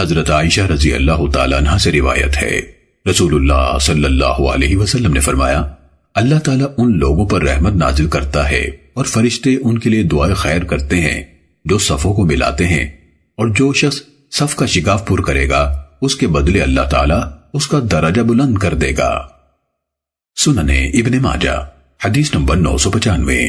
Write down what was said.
حضرت عائشہ رضی اللہ تعالیٰ عنہ سے روایت ہے۔ رسول اللہ صلی اللہ علیہ وسلم نے فرمایا، اللہ تعالیٰ ان لوگوں پر رحمت نازل کرتا ہے اور فرشتے ان کے لیے دعائیں خیر کرتے ہیں، جو صفوں کو ملاتے ہیں، اور جو شخص صف کا شکاف پور کرے گا، اس کے بدلے اللہ تعالیٰ اس کا درجہ بلند کر دے گا۔ سننے ابن ماجہ، حدیث نمبر نو سو پچانوے۔